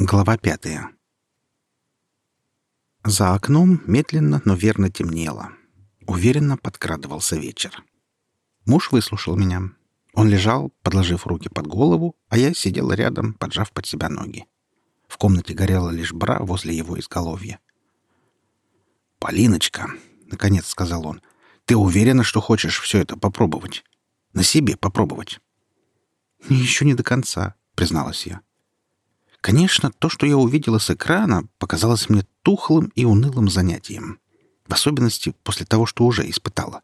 Глава пятая. За окном медленно, но верно темнело. Уверенно подкрадывался вечер. Муж выслушал меня. Он лежал, подложив руки под голову, а я сидела рядом, поджав под себя ноги. В комнате горела лишь бра возле его изголовья. «Полиночка», — наконец сказал он, — «ты уверена, что хочешь все это попробовать? На себе попробовать?» «Еще не до конца», — призналась я. Конечно, то, что я увидела с экрана, показалось мне тухлым и унылым занятием. В особенности после того, что уже испытала.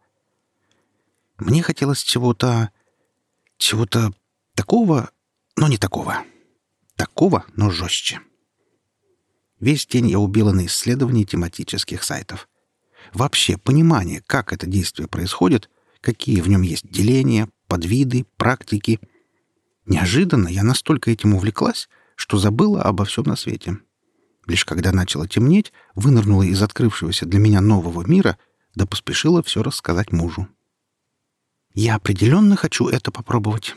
Мне хотелось чего-то... чего-то такого, но не такого. Такого, но жестче. Весь день я убила на исследовании тематических сайтов. Вообще понимание, как это действие происходит, какие в нем есть деления, подвиды, практики. Неожиданно я настолько этим увлеклась, что забыла обо всем на свете. Лишь когда начало темнеть, вынырнула из открывшегося для меня нового мира, да поспешила все рассказать мужу. «Я определенно хочу это попробовать».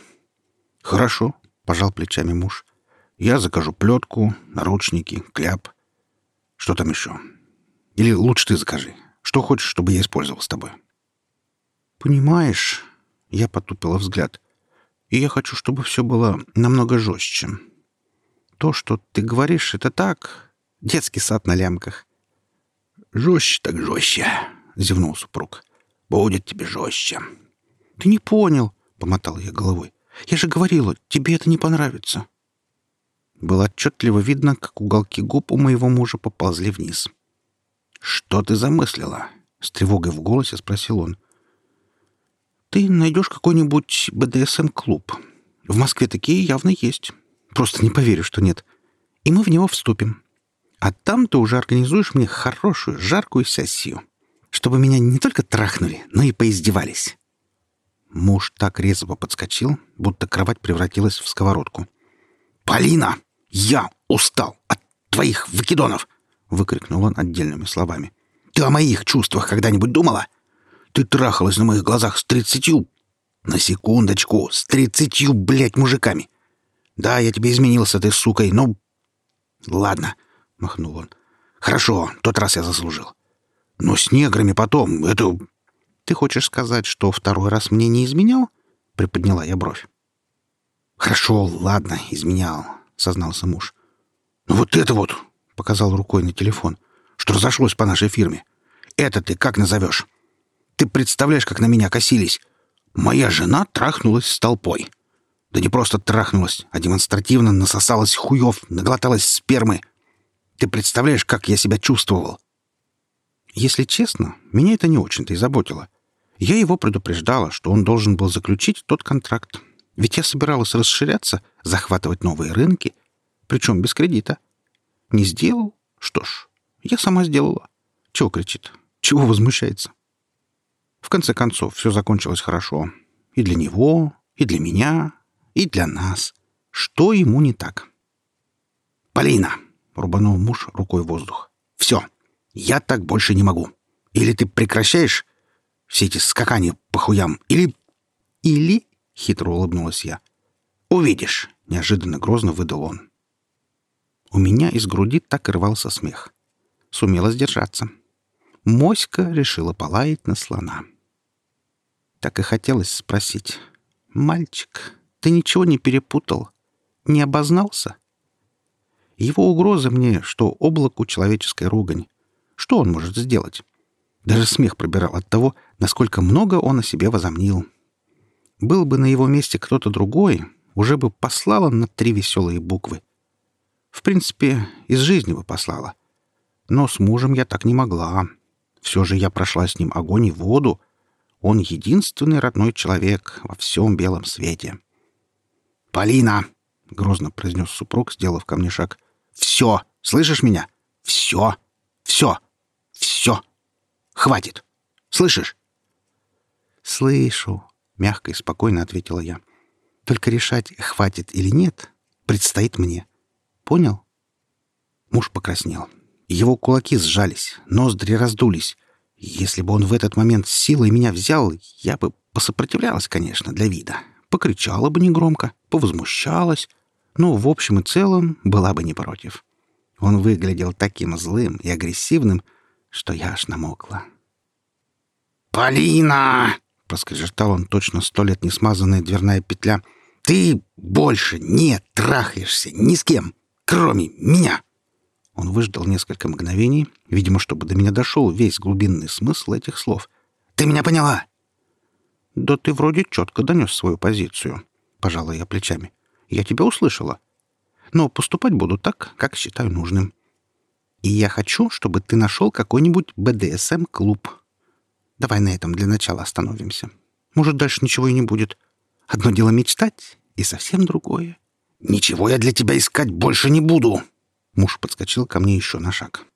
«Хорошо», — пожал плечами муж. «Я закажу плетку, наручники, кляп. Что там еще? Или лучше ты закажи. Что хочешь, чтобы я использовал с тобой?» «Понимаешь...» — я потупила взгляд. «И я хочу, чтобы все было намного жестче то, что ты говоришь, это так. Детский сад на лямках. «Жестче так жестче», — зевнул супруг. «Будет тебе жестче». «Ты не понял», — помотал я головой. «Я же говорила, тебе это не понравится». Было отчетливо видно, как уголки губ у моего мужа поползли вниз. «Что ты замыслила?» — с тревогой в голосе спросил он. «Ты найдешь какой-нибудь БДСМ-клуб. В Москве такие явно есть. Просто не поверю, что нет. И мы в него вступим. А там ты уже организуешь мне хорошую, жаркую сессию, чтобы меня не только трахнули, но и поиздевались». Муж так резво подскочил, будто кровать превратилась в сковородку. «Полина, я устал от твоих выкидонов!» — выкрикнул он отдельными словами. «Ты о моих чувствах когда-нибудь думала? Ты трахалась на моих глазах с тридцатью... На секундочку, с тридцатью, блядь, мужиками. Да, я тебе изменился, ты сукой, но... Ладно, — махнул он. Хорошо, тот раз я заслужил. Но с неграми потом, это... Ты хочешь сказать, что второй раз мне не изменял? Приподняла я бровь. Хорошо, ладно, изменял, сознался муж. Ну вот это вот, показал рукой на телефон, что разошлось по нашей фирме. Это ты как назовешь? Ты представляешь, как на меня косились? Моя жена трахнулась с толпой. Да не просто трахнулась, а демонстративно насосалась хуев, наглоталась спермы. Ты представляешь, как я себя чувствовал? Если честно, меня это не очень-то и заботило. Я его предупреждала, что он должен был заключить тот контракт. Ведь я собиралась расширяться, захватывать новые рынки, причем без кредита. Не сделал? Что ж, я сама сделала. Чего кричит? Чего возмущается? В конце концов, все закончилось хорошо. И для него, и для меня, и для нас. Что ему не так? «Полина!» — рубанул муж рукой воздух. «Все, я так больше не могу. Или ты прекращаешь все эти скакания по хуям, или...» «Или...» — хитро улыбнулась я. «Увидишь!» — неожиданно грозно выдал он. У меня из груди так и рвался смех. Сумела сдержаться. Моська решила полаять на слона. Так и хотелось спросить. «Мальчик, ты ничего не перепутал? Не обознался? Его угроза мне, что облаку человеческая ругань. Что он может сделать? Даже смех пробирал от того, насколько много он о себе возомнил. Был бы на его месте кто-то другой, уже бы послала на три веселые буквы. В принципе, из жизни бы послала. Но с мужем я так не могла. Все же я прошла с ним огонь и воду. Он единственный родной человек во всем белом свете. «Полина!» — грозно произнес супруг, сделав ко мне шаг. «Все! Слышишь меня? Все! Все! Все! Хватит! Слышишь?» «Слышу», — мягко и спокойно ответила я. «Только решать, хватит или нет, предстоит мне. Понял?» Муж покраснел. Его кулаки сжались, ноздри раздулись. Если бы он в этот момент силой меня взял, я бы посопротивлялась, конечно, для вида покричала бы негромко, повозмущалась, Ну, в общем и целом, была бы не против. Он выглядел таким злым и агрессивным, что я аж намокла. «Полина!» — проскрежетал он точно сто лет не смазанная дверная петля. «Ты больше не трахаешься ни с кем, кроме меня!» Он выждал несколько мгновений, видимо, чтобы до меня дошел весь глубинный смысл этих слов. «Ты меня поняла?» «Да ты вроде четко донес свою позицию», — пожала я плечами. «Я тебя услышала. Но поступать буду так, как считаю нужным. И я хочу, чтобы ты нашел какой-нибудь БДСМ-клуб. Давай на этом для начала остановимся. Может, дальше ничего и не будет. Одно дело мечтать, и совсем другое. «Ничего я для тебя искать больше не буду!» Муж подскочил ко мне еще на шаг.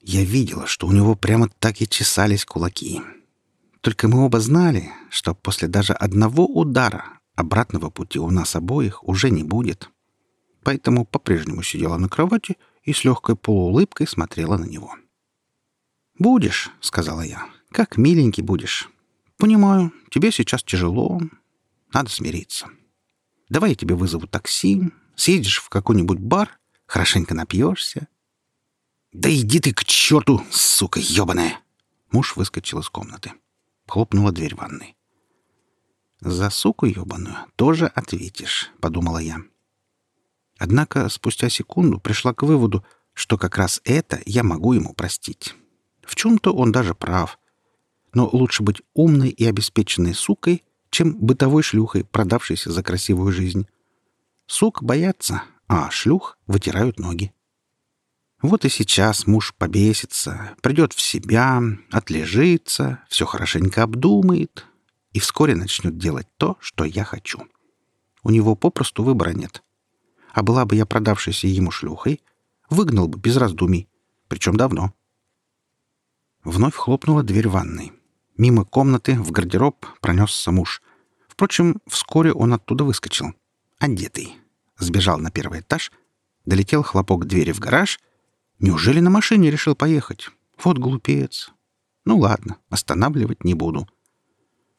Я видела, что у него прямо так и чесались кулаки. Только мы оба знали, что после даже одного удара обратного пути у нас обоих уже не будет. Поэтому по-прежнему сидела на кровати и с легкой полуулыбкой смотрела на него. «Будешь», — сказала я, — «как миленький будешь. Понимаю, тебе сейчас тяжело, надо смириться. Давай я тебе вызову такси, съедешь в какой-нибудь бар, хорошенько напьешься». «Да иди ты к черту, сука ебаная!» Муж выскочил из комнаты. Хлопнула дверь ванной. «За суку ебаную тоже ответишь», — подумала я. Однако спустя секунду пришла к выводу, что как раз это я могу ему простить. В чем-то он даже прав. Но лучше быть умной и обеспеченной сукой, чем бытовой шлюхой, продавшейся за красивую жизнь. Сук боятся, а шлюх вытирают ноги. Вот и сейчас муж побесится, придет в себя, отлежится, все хорошенько обдумает и вскоре начнет делать то, что я хочу. У него попросту выбора нет. А была бы я продавшейся ему шлюхой, выгнал бы без раздумий, причем давно. Вновь хлопнула дверь ванной. Мимо комнаты в гардероб пронесся муж. Впрочем, вскоре он оттуда выскочил. Одетый. Сбежал на первый этаж, долетел хлопок двери в гараж. Неужели на машине решил поехать? Вот глупец. Ну ладно, останавливать не буду.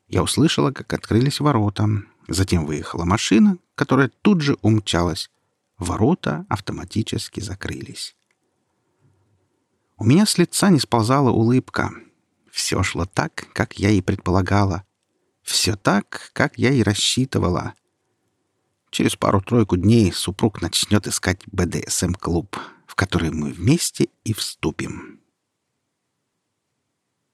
Я услышала, как открылись ворота. Затем выехала машина, которая тут же умчалась. Ворота автоматически закрылись. У меня с лица не сползала улыбка. Все шло так, как я и предполагала. Все так, как я и рассчитывала. Через пару-тройку дней супруг начнет искать БДСМ-клуб, в который мы вместе и вступим.